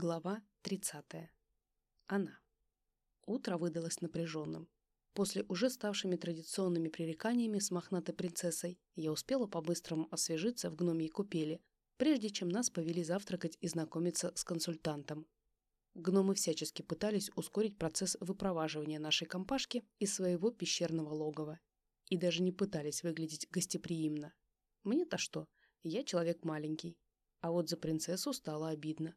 Глава 30. Она. Утро выдалось напряженным. После уже ставшими традиционными пререканиями с мохнатой принцессой я успела по-быстрому освежиться в гномьей купели, прежде чем нас повели завтракать и знакомиться с консультантом. Гномы всячески пытались ускорить процесс выпроваживания нашей компашки из своего пещерного логова и даже не пытались выглядеть гостеприимно. Мне-то что? Я человек маленький. А вот за принцессу стало обидно.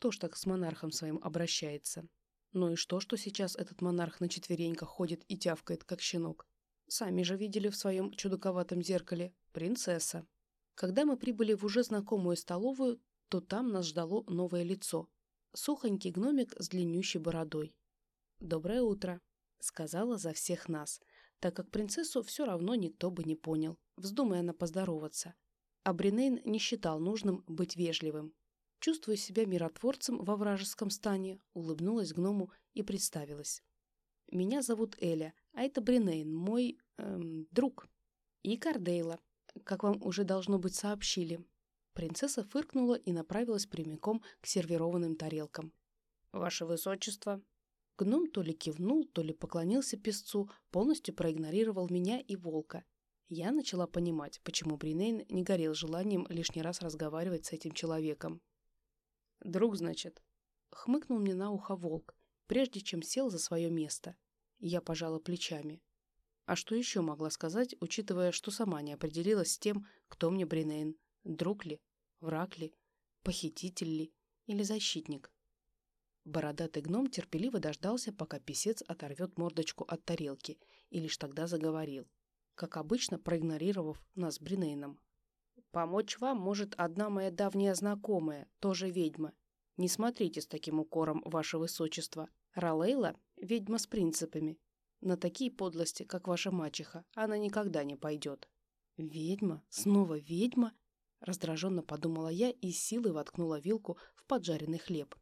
Кто ж так с монархом своим обращается? Ну и что, что сейчас этот монарх на четвереньках ходит и тявкает, как щенок? Сами же видели в своем чудаковатом зеркале принцесса. Когда мы прибыли в уже знакомую столовую, то там нас ждало новое лицо. Сухонький гномик с длиннющей бородой. «Доброе утро», — сказала за всех нас, так как принцессу все равно никто бы не понял, вздумая она поздороваться. А Бринейн не считал нужным быть вежливым. Чувствуя себя миротворцем во вражеском стане, улыбнулась гному и представилась. «Меня зовут Эля, а это Бринейн, мой... Эм, друг. И Кардейла, как вам уже должно быть сообщили». Принцесса фыркнула и направилась прямиком к сервированным тарелкам. «Ваше Высочество!» Гном то ли кивнул, то ли поклонился песцу, полностью проигнорировал меня и волка. Я начала понимать, почему Бринейн не горел желанием лишний раз разговаривать с этим человеком. «Друг, значит?» — хмыкнул мне на ухо волк, прежде чем сел за свое место. Я пожала плечами. А что еще могла сказать, учитывая, что сама не определилась с тем, кто мне Бринейн, друг ли, враг ли, похититель ли или защитник? Бородатый гном терпеливо дождался, пока писец оторвет мордочку от тарелки, и лишь тогда заговорил, как обычно проигнорировав нас Бринейном. Помочь вам может одна моя давняя знакомая, тоже ведьма. Не смотрите с таким укором, ваше высочество. Ралейла — ведьма с принципами. На такие подлости, как ваша мачеха, она никогда не пойдет. Ведьма? Снова ведьма? Раздраженно подумала я и силой воткнула вилку в поджаренный хлеб.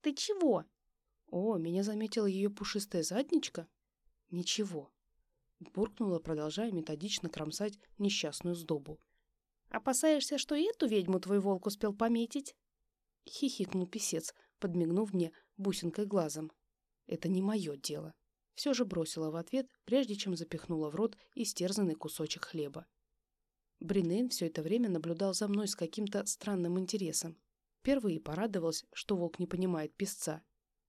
«Ты чего?» «О, меня заметила ее пушистая задничка?» «Ничего», — буркнула, продолжая методично кромсать несчастную сдобу. Опасаешься, что и эту ведьму твой волк успел пометить?» Хихикнул писец, подмигнув мне бусинкой глазом. «Это не мое дело». Все же бросила в ответ, прежде чем запихнула в рот истерзанный кусочек хлеба. Бринейн все это время наблюдал за мной с каким-то странным интересом. Впервые порадовалась, что волк не понимает песца.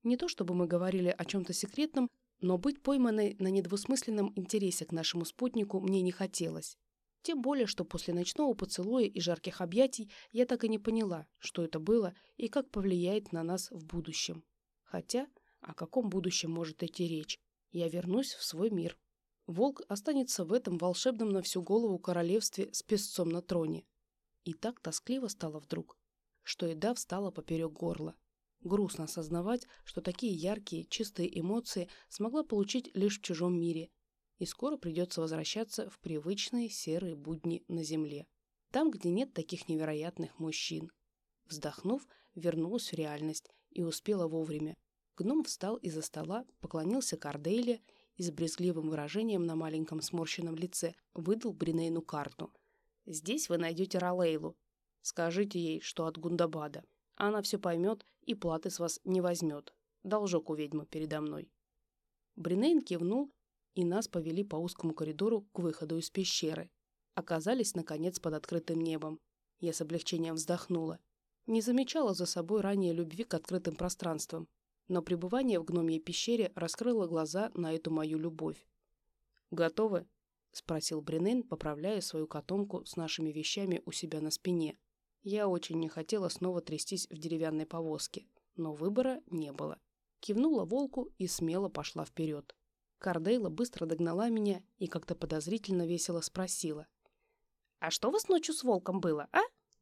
Не то чтобы мы говорили о чем-то секретном, но быть пойманной на недвусмысленном интересе к нашему спутнику мне не хотелось. Тем более, что после ночного поцелуя и жарких объятий я так и не поняла, что это было и как повлияет на нас в будущем. Хотя, о каком будущем может идти речь? Я вернусь в свой мир. Волк останется в этом волшебном на всю голову королевстве с песцом на троне. И так тоскливо стало вдруг, что еда встала поперек горла. Грустно осознавать, что такие яркие, чистые эмоции смогла получить лишь в чужом мире, и скоро придется возвращаться в привычные серые будни на земле. Там, где нет таких невероятных мужчин. Вздохнув, вернулась в реальность и успела вовремя. Гном встал из-за стола, поклонился Кардейле и с брезгливым выражением на маленьком сморщенном лице выдал Бринейну карту. «Здесь вы найдете Ралейлу. Скажите ей, что от Гундабада. Она все поймет и платы с вас не возьмет. Должок у ведьмы передо мной». Бринейн кивнул и нас повели по узкому коридору к выходу из пещеры. Оказались, наконец, под открытым небом. Я с облегчением вздохнула. Не замечала за собой ранее любви к открытым пространствам, но пребывание в гномьей пещере раскрыло глаза на эту мою любовь. «Готовы?» — спросил Бринейн, поправляя свою котомку с нашими вещами у себя на спине. Я очень не хотела снова трястись в деревянной повозке, но выбора не было. Кивнула волку и смело пошла вперед. Кардейла быстро догнала меня и как-то подозрительно весело спросила. «А что у вас ночью с волком было, а?»